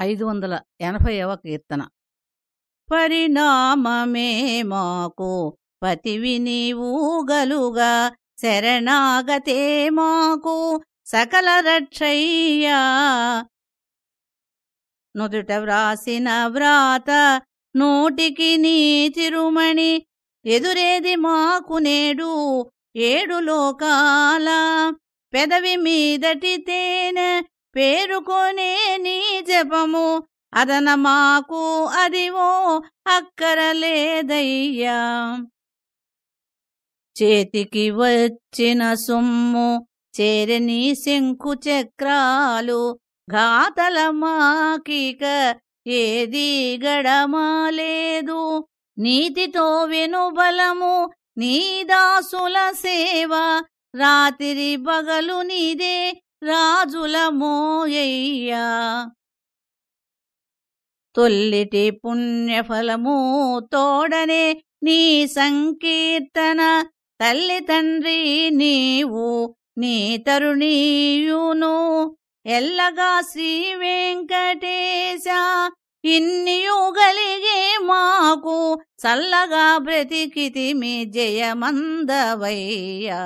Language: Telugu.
ఐదు వందల ఎనభైవ కీర్తన. పరిణామమే మాకు పతివి నీవు గలుగా శరణాగతే మాకు సకల రక్షయ్యా. నుదుట వ్రాసిన వ్రాత నోటికి నీ తిరుమణి ఎదురేది మాకు నేడు ఏడు లోకాల. పెదవి మీదటి తేనె పేరుకొనే నీ జపము అదన మాకు అదివో అక్కరలేదయ్యా. చేతికి వచ్చిన సొమ్ము చేరని శంకు చక్రాలు ఘాతల మాకిక ఏది గడమాలేదు. నీతితో వెనుబలము నీ దాసుల సేవ రాత్రి బగలు నీదే రాజుల మోయ్యా తొల్లిటి పుణ్యఫలము తోడనే నీ సంకీర్తన. తల్లి తండ్రి నీవు నీ తరుణీయును. ఎల్లగా శ్రీ వెంకటేశ ఇన్నియుగలిగే మాకు చల్లగా బ్రతికితి మీ జయమందవయ్యా.